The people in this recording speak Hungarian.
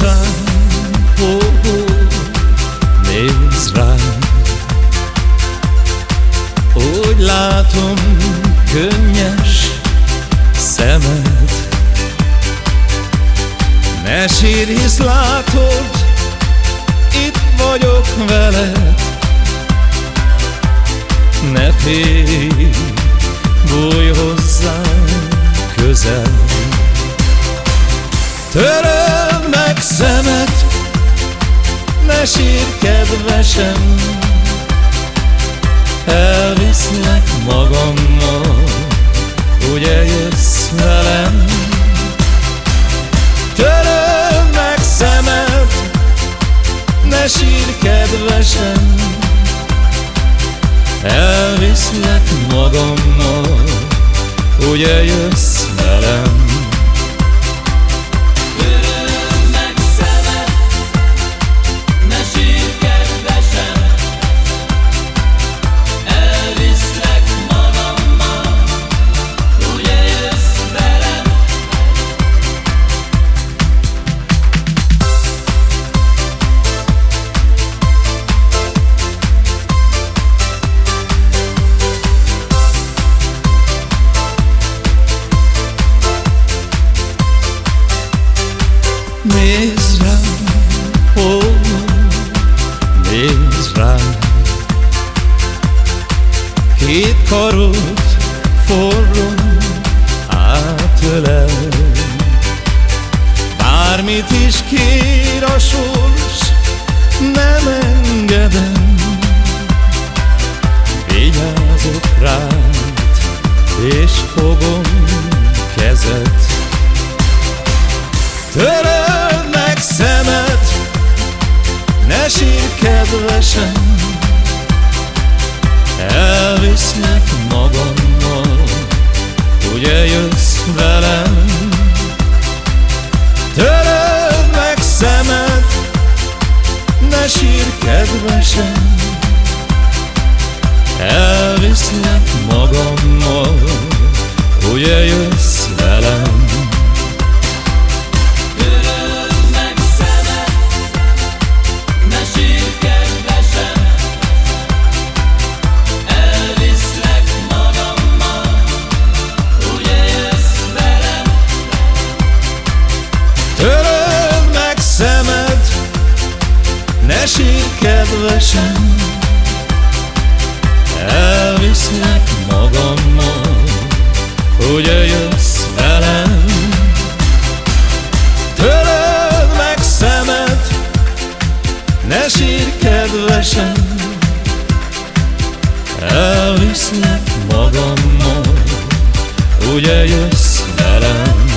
rám, oh, oh, nézz rám. Úgy látom könnyes szemed. Ne sírj, hisz látod, itt vagyok veled. Ne félj, bújj hozzám közel. Töröld meg szemet, ne sír kedvesem. Elviszlek magammal, ugye jössz velem? Töröld meg szemet, ne sír kedvesem. Elviszlek magammal, ugye jössz velem Nézz rám, ó, nézz rám Két karod forró átölel Bármit is kér a sors, nem engedem. Vigyázok rád, és fogom kezed. Töröld sír kedvesem Elviszlek magammal, ugye jössz velem. Töröld meg szemet, ne sír kedvesem. Elviszlek magammal, ugye jössz kedvesem Elviszlek magammal, ugye jössz velem. Töröld meg szemed, ne sír kedvesem Elviszlek magammal, ugye jössz velem